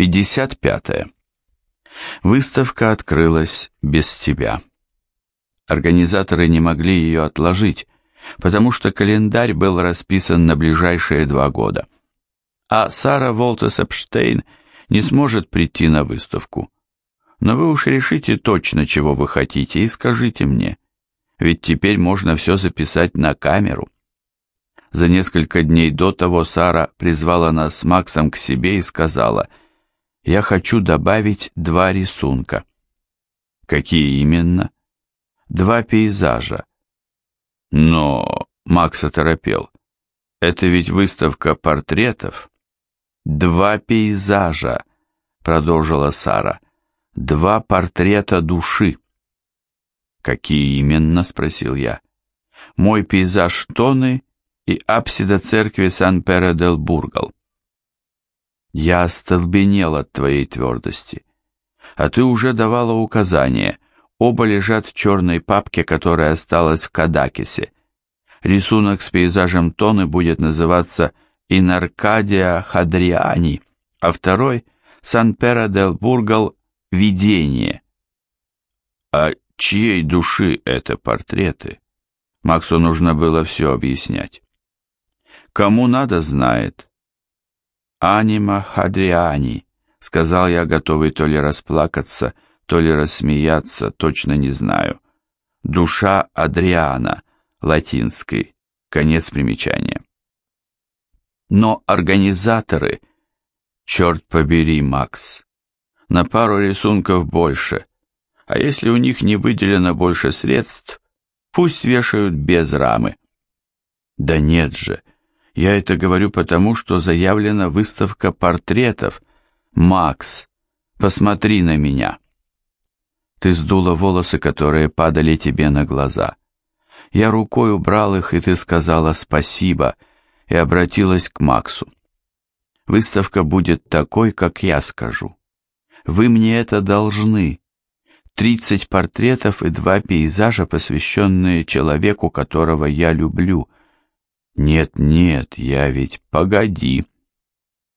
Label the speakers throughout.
Speaker 1: 55. Выставка открылась без тебя. Организаторы не могли ее отложить, потому что календарь был расписан на ближайшие два года. А Сара Волтес Эпштейн не сможет прийти на выставку. Но вы уж решите точно, чего вы хотите, и скажите мне, ведь теперь можно все записать на камеру. За несколько дней до того Сара призвала нас с Максом к себе и сказала – я хочу добавить два рисунка. Какие именно? Два пейзажа. Но, Макс оторопел, это ведь выставка портретов. Два пейзажа, продолжила Сара. Два портрета души. Какие именно, спросил я. Мой пейзаж Тоны и апсида церкви Сан-Пере-дел-Бургал. Я остолбенел от твоей твердости. А ты уже давала указания. Оба лежат в черной папке, которая осталась в Кадакисе. Рисунок с пейзажем Тоны будет называться «Инаркадия Хадриани», а второй «Сан-Пера дел Бургал. Видение». А чьей души это портреты? Максу нужно было все объяснять. Кому надо, знает. «Анима Хадриани», — сказал я, готовый то ли расплакаться, то ли рассмеяться, точно не знаю. «Душа Адриана», латинской, конец примечания. Но организаторы, черт побери, Макс, на пару рисунков больше, а если у них не выделено больше средств, пусть вешают без рамы. Да нет же, я это говорю потому, что заявлена выставка портретов. Макс, посмотри на меня. Ты сдула волосы, которые падали тебе на глаза. Я рукой убрал их, и ты сказала спасибо, и обратилась к Максу. Выставка будет такой, как я скажу. Вы мне это должны. Тридцать портретов и два пейзажа, посвященные человеку, которого я люблю — нет, нет, я ведь... Погоди.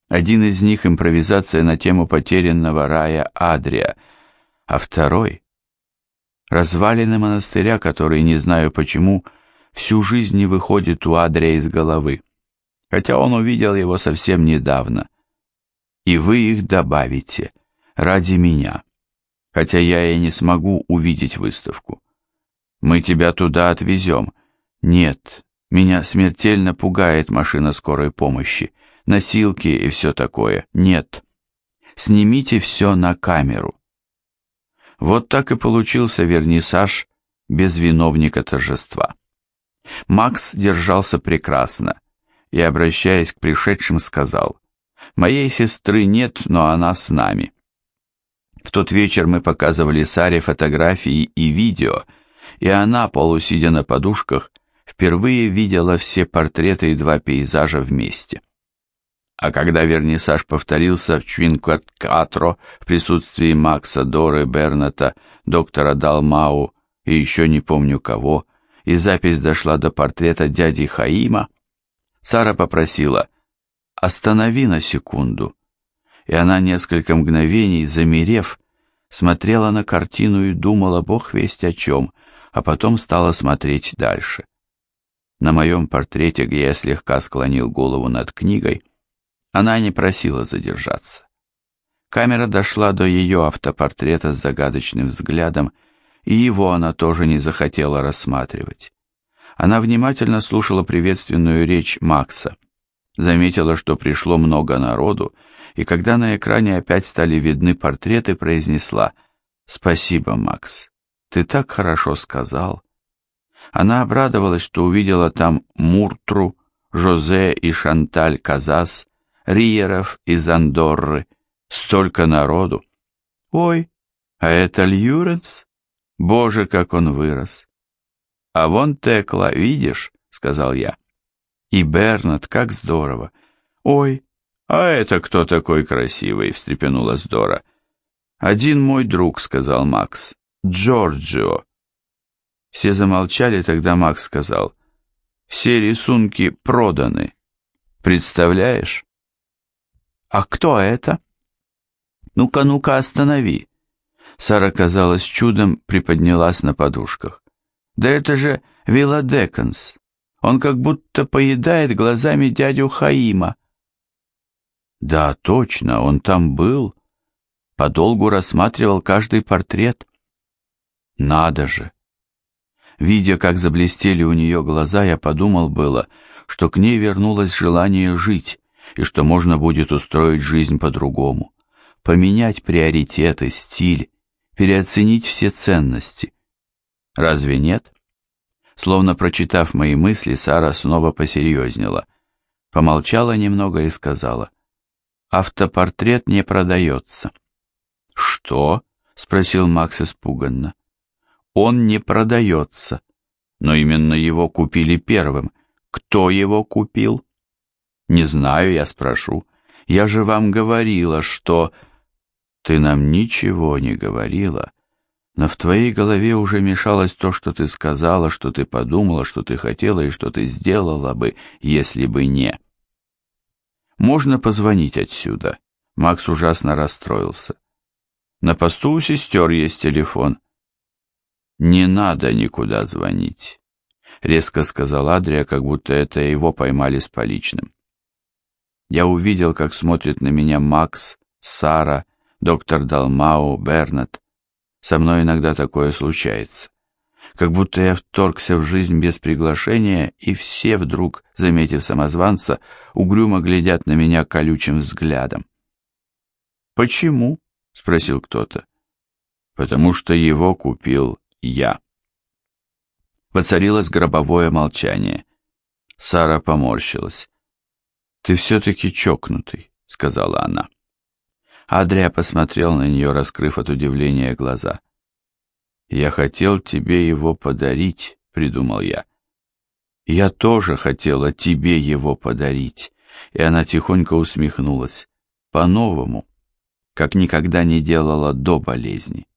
Speaker 1: Один из них — импровизация на тему потерянного рая Адрия, а второй — развалины монастыря, который, не знаю почему, всю жизнь не выходит у Адрия из головы, хотя он увидел его совсем недавно. И вы их добавите ради меня, хотя я и не смогу увидеть выставку. Мы тебя туда отвезем. Нет, меня смертельно пугает машина скорой помощи, носилки и все такое. Нет. Снимите все на камеру. Вот так и получился вернисаж без виновника торжества. Макс держался прекрасно и, обращаясь к пришедшим, сказал, «Моей сестры нет, но она с нами». В тот вечер мы показывали Саре фотографии и видео, и она, полусидя на подушках, впервые видела все портреты и два пейзажа вместе. А когда вернисаж повторился в Чвинкваткатро в присутствии Макса, Доры, Берната, доктора Далмау и еще не помню кого, и запись дошла до портрета дяди Хаима, Сара попросила «Останови на секунду». И она несколько мгновений, замерев, смотрела на картину и думала, бог весть о чем, а потом стала смотреть дальше. На моем портрете, где я слегка склонил голову над книгой, она не просила задержаться. Камера дошла до ее автопортрета с загадочным взглядом, и его она тоже не захотела рассматривать. Она внимательно слушала приветственную речь Макса, заметила, что пришло много народу, и когда на экране опять стали видны портреты, произнесла «Спасибо, Макс, ты так хорошо сказал». Она обрадовалась, что увидела там Муртру, Жозе и Шанталь Казас, Риеров из Андорры, столько народу. Ой, а это Льюренс? Боже, как он вырос! А вон Текла, видишь, сказал я. И Бернат, как здорово. Ой, а это кто такой красивый, встрепенулась Дора. Один мой друг, сказал Макс. Джорджио. Все замолчали, тогда Макс сказал, «Все рисунки проданы. Представляешь?» «А кто это?» Ну-ка, ну-ка, останови. Сара, казалось, чудом приподнялась на подушках. Да это же Вилла Деконс. Он как будто поедает глазами дядю Хаима. Да, точно, он там был. Подолгу рассматривал каждый портрет. Надо же! Видя, как заблестели у нее глаза, я подумал было, что к ней вернулось желание жить, и что можно будет устроить жизнь по-другому, поменять приоритеты, стиль, переоценить все ценности. Разве нет? Словно прочитав мои мысли, Сара снова посерьезнела, помолчала немного и сказала, «Автопортрет не продается». «Что?» — спросил Макс испуганно. «Он не продается. Но именно его купили первым. Кто его купил?» «Не знаю, я спрошу. Я же вам говорила, что...» «Ты нам ничего не говорила, но в твоей голове уже мешалось то, что ты сказала, что ты подумала, что ты хотела и что ты сделала бы, если бы не...» «Можно позвонить отсюда?» Макс ужасно расстроился. «На посту у сестер есть телефон». «Не надо никуда звонить», — резко сказал Адрия, как будто это его поймали с поличным. Я увидел, как смотрят на меня Макс, Сара, доктор Далмау, Бернет. Со мной иногда такое случается. Как будто я вторгся в жизнь без приглашения, и все вдруг, заметив самозванца, угрюмо глядят на меня колючим взглядом. «Почему?» — спросил кто-то. «Потому что его купил я». Воцарилось гробовое молчание. Сара поморщилась. «Ты все-таки чокнутый», — сказала она. Адрия посмотрел на нее, раскрыв от удивления глаза. «Я хотел тебе его подарить», — придумал я. «Я тоже хотела тебе его подарить», и она тихонько усмехнулась. «По-новому, как никогда не делала до болезни».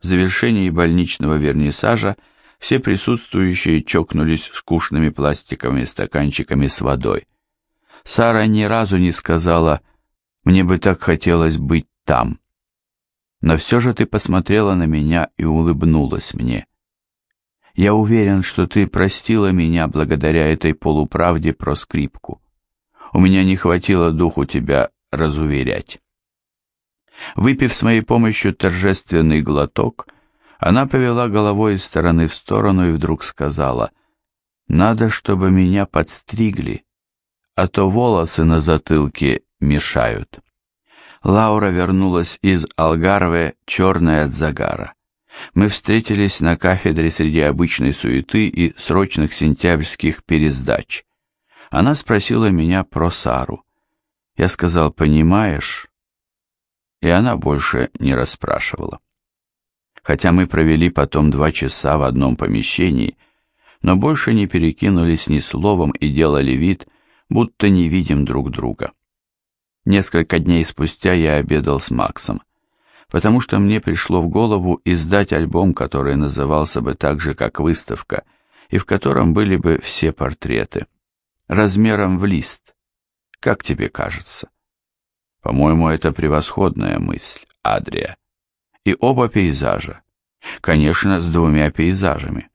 Speaker 1: В завершении больничного вернисажа все присутствующие чокнулись скучными пластиковыми стаканчиками с водой. Сара ни разу не сказала «мне бы так хотелось быть там». Но все же ты посмотрела на меня и улыбнулась мне. Я уверен, что ты простила меня благодаря этой полуправде про скрипку. У меня не хватило духу тебя разуверять. Выпив с моей помощью торжественный глоток, она повела головой из стороны в сторону и вдруг сказала, «Надо, чтобы меня подстригли, а то волосы на затылке мешают. Лаура вернулась из Алгарве, черная от загара. Мы встретились на кафедре среди обычной суеты и срочных сентябрьских пересдач. Она спросила меня про Сару. Я сказал, понимаешь? И она больше не расспрашивала. Хотя мы провели потом два часа в одном помещении, но больше не перекинулись ни словом и делали вид, будто не видим друг друга. Несколько дней спустя я обедал с Максом, потому что мне пришло в голову издать альбом, который назывался бы так же, как выставка, и в котором были бы все портреты, размером в лист. Как тебе кажется? По-моему, это превосходная мысль, Адрия. И оба пейзажа. Конечно, с двумя пейзажами.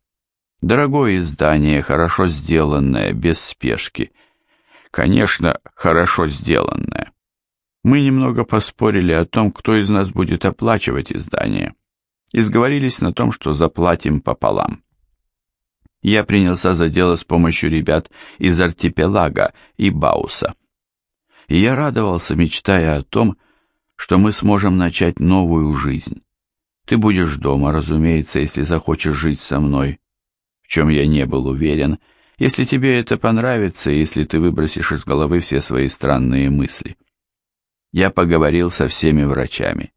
Speaker 1: Дорогое издание, хорошо сделанное, без спешки – Конечно, хорошо сделанное. Мы немного поспорили о том, кто из нас будет оплачивать издание, и сговорились на том, что заплатим пополам. Я принялся за дело с помощью ребят из Артипелага и Бауса. И я радовался, мечтая о том, что мы сможем начать новую жизнь. Ты будешь дома, разумеется, если захочешь жить со мной, в чем я не был уверен, — если тебе это понравится, если ты выбросишь из головы все свои странные мысли. Я поговорил со всеми врачами.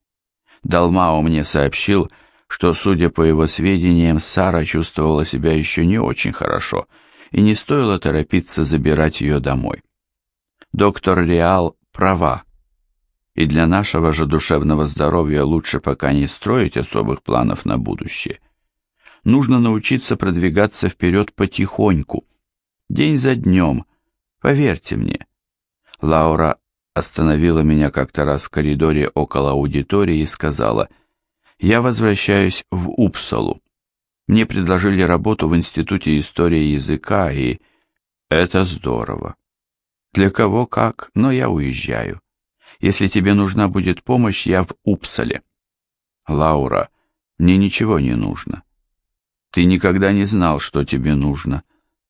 Speaker 1: Далмао мне сообщил, что, судя по его сведениям, Сара чувствовала себя еще не очень хорошо, и не стоило торопиться забирать ее домой. Доктор Реал права, и для нашего же душевного здоровья лучше пока не строить особых планов на будущее. Нужно научиться продвигаться вперед потихоньку, день за днем, поверьте мне. Лаура остановила меня как-то раз в коридоре около аудитории и сказала, «Я возвращаюсь в Упсалу. Мне предложили работу в Институте истории языка, и это здорово. Для кого как, но я уезжаю. Если тебе нужна будет помощь, я в Упсале». «Лаура, мне ничего не нужно. Ты никогда не знал, что тебе нужно».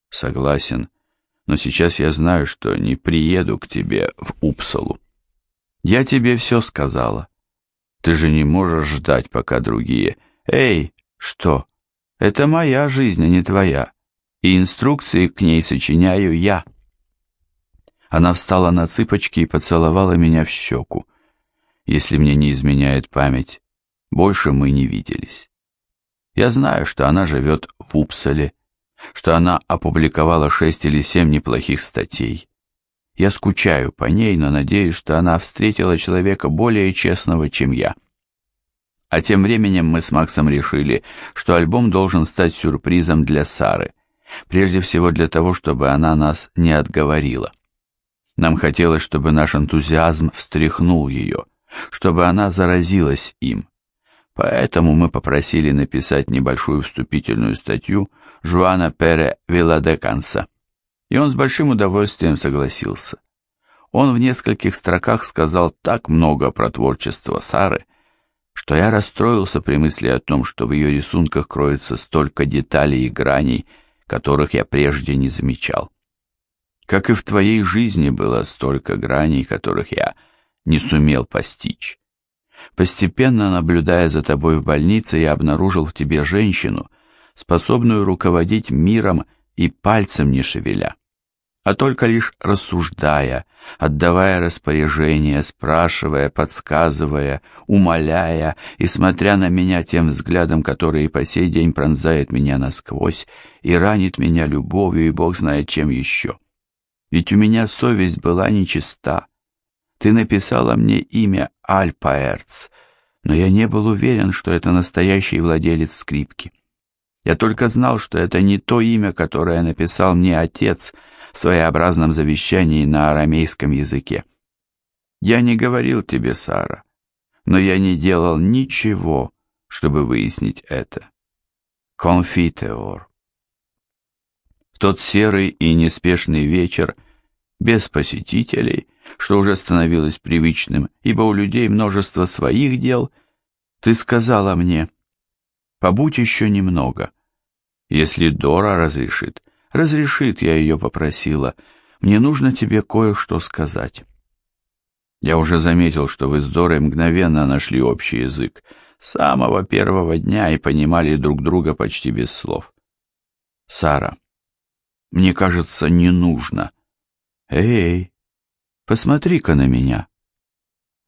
Speaker 1: «Согласен, но сейчас я знаю, что не приеду к тебе в Упсалу. Я тебе все сказала. Ты же не можешь ждать, пока другие... Эй, что? Это моя жизнь, а не твоя. И инструкции к ней сочиняю я». Она встала на цыпочки и поцеловала меня в щеку. Если мне не изменяет память, больше мы не виделись. Я знаю, что она живет в Упсале, что она опубликовала шесть или семь неплохих статей. Я скучаю по ней, но надеюсь, что она встретила человека более честного, чем я. А тем временем мы с Максом решили, что альбом должен стать сюрпризом для Сары, прежде всего для того, чтобы она нас не отговорила. Нам хотелось, чтобы наш энтузиазм встряхнул ее, чтобы она заразилась им. Поэтому мы попросили написать небольшую вступительную статью Жуана Пере Виладеканса, и он с большим удовольствием согласился. Он в нескольких строках сказал так много про творчество Сары, что я расстроился при мысли о том, что в ее рисунках кроется столько деталей и граней, которых я прежде не замечал. Как и в твоей жизни было столько граней, которых я не сумел постичь. Постепенно, наблюдая за тобой в больнице, я обнаружил в тебе женщину, способную руководить миром и пальцем не шевеля, а только лишь рассуждая, отдавая распоряжения, спрашивая, подсказывая, умоляя и смотря на меня тем взглядом, который и по сей день пронзает меня насквозь и ранит меня любовью и Бог знает чем еще. Ведь у меня совесть была нечиста. Ты написала мне имя Альпаэрц, но я не был уверен, что это настоящий владелец скрипки. Я только знал, что это не то имя, которое написал мне отец в своеобразном завещании на арамейском языке. Я не говорил тебе, Сара, но я не делал ничего, чтобы выяснить это. Конфитеор. В тот серый и неспешный вечер, без посетителей, что уже становилось привычным, ибо у людей множество своих дел, ты сказала мне, побудь еще немного. Если Дора разрешит, разрешит, я ее попросила, мне нужно тебе кое-что сказать. Я уже заметил, что вы с Дорой мгновенно нашли общий язык, с самого первого дня и понимали друг друга почти без слов. Сара, мне кажется, не нужно. Эй, Посмотри-ка на меня».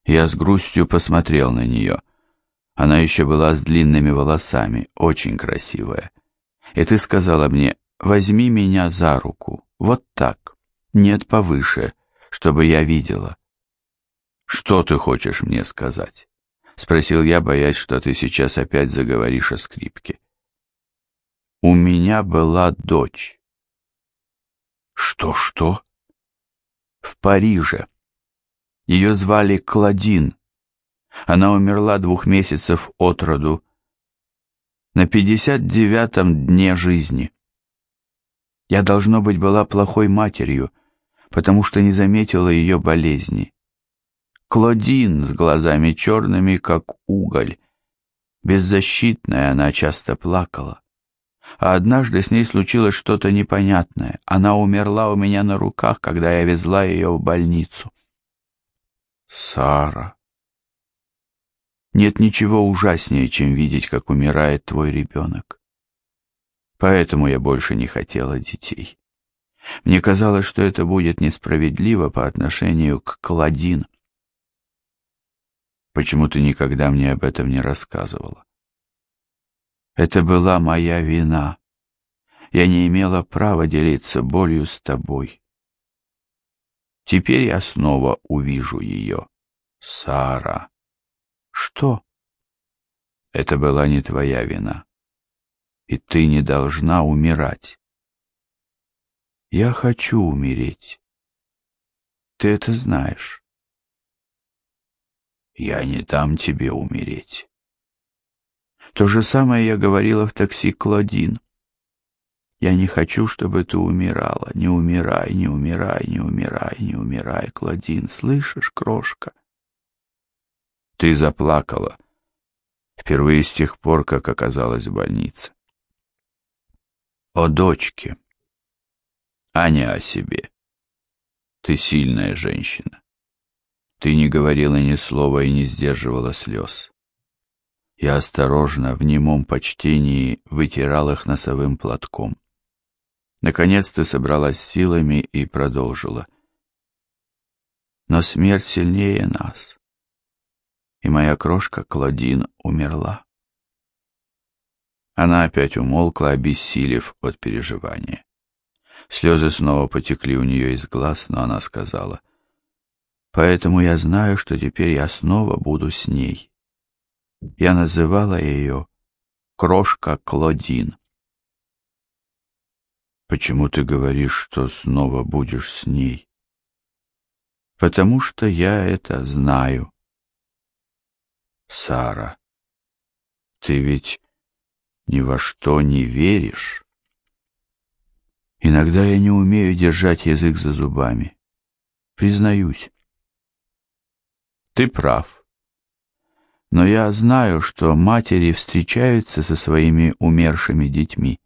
Speaker 1: Я с грустью посмотрел на нее. Она еще была с длинными волосами, очень красивая. И ты сказала мне, возьми меня за руку, вот так, нет повыше, чтобы я видела. Что ты хочешь мне сказать? Спросил я, боясь, что ты сейчас опять заговоришь о скрипке. У меня была дочь. Что-что? в Париже. Ее звали Кладин. Она умерла двух месяцев от роду, на пятьдесят девятом дне жизни. Я, должно быть, была плохой матерью, потому что не заметила ее болезни. Клодин с глазами черными, как уголь. Беззащитная она часто плакала а однажды с ней случилось что-то непонятное. Она умерла у меня на руках, когда я везла ее в больницу. Сара. Нет ничего ужаснее, чем видеть, как умирает твой ребенок. Поэтому я больше не хотела детей. Мне казалось, что это будет несправедливо по отношению к Кладин. Почему ты никогда мне об этом не рассказывала? Это была моя вина. Я не имела права делиться болью с тобой. Теперь я снова увижу ее. Сара. Что? Это была не твоя вина. И ты не должна умирать. Я хочу умереть. Ты это знаешь. Я не дам тебе умереть. То же самое я говорила в такси Клодин. Я не хочу, чтобы ты умирала. Не умирай, не умирай, не умирай, не умирай, Клодин. Слышишь, крошка? Ты заплакала. Впервые с тех пор, как оказалась в больнице. О дочке, а не о себе. Ты сильная женщина. Ты не говорила ни слова и не сдерживала слез. Я осторожно, в немом почтении, вытирал их носовым платком. Наконец ты собралась силами и продолжила. Но смерть сильнее нас. И моя крошка Клодин умерла. Она опять умолкла, обессилев от переживания. Слезы снова потекли у нее из глаз, но она сказала, «Поэтому я знаю, что теперь я снова буду с ней». Я называла ее «Крошка Клодин». Почему ты говоришь, что снова будешь с ней? Потому что я это знаю. Сара, ты ведь ни во что не веришь. Иногда я не умею держать язык за зубами. Признаюсь. Ты прав. Но я знаю, что матери встречаются со своими умершими детьми.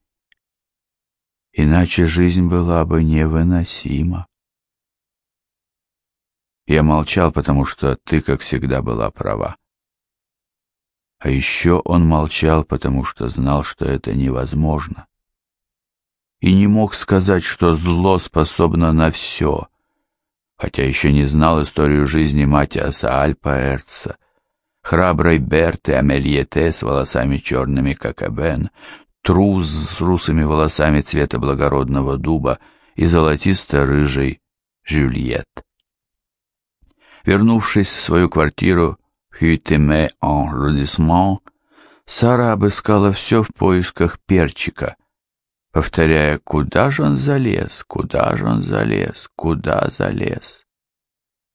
Speaker 1: Иначе жизнь была бы невыносима. Я молчал, потому что ты, как всегда, была права. А еще он молчал, потому что знал, что это невозможно. И не мог сказать, что зло способно на все, хотя еще не знал историю жизни Матиаса Альпаэрца, храброй Берты Амельете с волосами черными, как Эбен, трус с русыми волосами цвета благородного дуба и золотисто-рыжий Жюльет. Вернувшись в свою квартиру в Хюйтеме-Анрудисмон, Сара обыскала все в поисках перчика, повторяя «Куда же он залез? Куда же он залез? Куда залез?»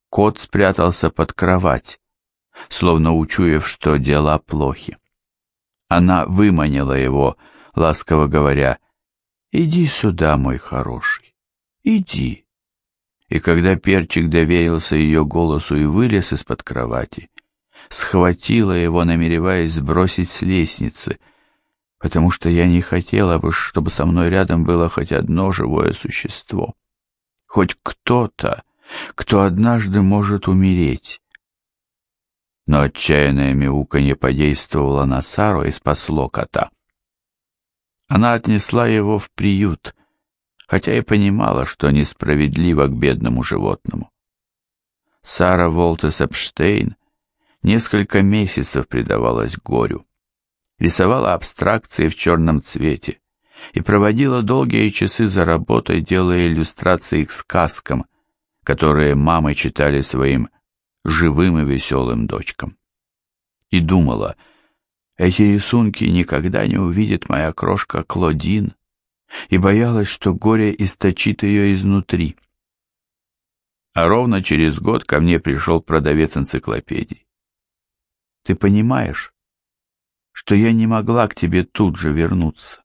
Speaker 1: Кот спрятался под кровать, словно учуяв, что дела плохи. Она выманила его, ласково говоря, «Иди сюда, мой хороший, иди». И когда перчик доверился ее голосу и вылез из-под кровати, схватила его, намереваясь сбросить с лестницы, потому что я не хотела бы, чтобы со мной рядом было хоть одно живое существо, хоть кто-то, кто однажды может умереть. Но отчаянное мяуканье подействовало на Сару и спасло кота. Она отнесла его в приют, хотя и понимала, что несправедливо к бедному животному. Сара Волтес Эпштейн несколько месяцев предавалась горю, рисовала абстракции в черном цвете и проводила долгие часы за работой, делая иллюстрации к сказкам, которые мамы читали своим живым и веселым дочкам. И думала — эти рисунки никогда не увидит моя крошка Клодин, и боялась, что горе источит ее изнутри. А ровно через год ко мне пришел продавец энциклопедий. Ты понимаешь, что я не могла к тебе тут же вернуться?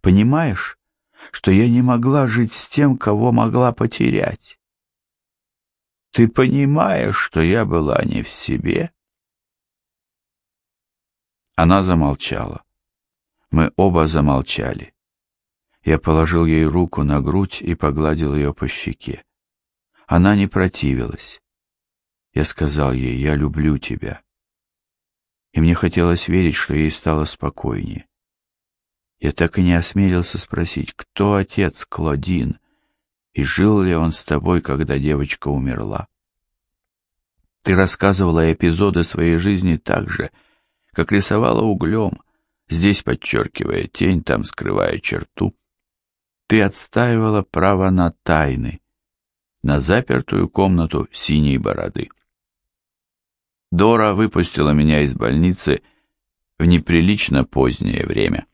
Speaker 1: Понимаешь, что я не могла жить с тем, кого могла потерять? Ты понимаешь, что я была не в себе? Она замолчала. Мы оба замолчали. Я положил ей руку на грудь и погладил ее по щеке. Она не противилась. Я сказал ей, я люблю тебя. И мне хотелось верить, что ей стало спокойнее. Я так и не осмелился спросить, кто отец Клодин, и жил ли он с тобой, когда девочка умерла. Ты рассказывала эпизоды своей жизни так же, как рисовала углем, здесь подчеркивая тень, там скрывая черту. Ты отстаивала право на тайны, на запертую комнату синей бороды. Дора выпустила меня из больницы в неприлично позднее время.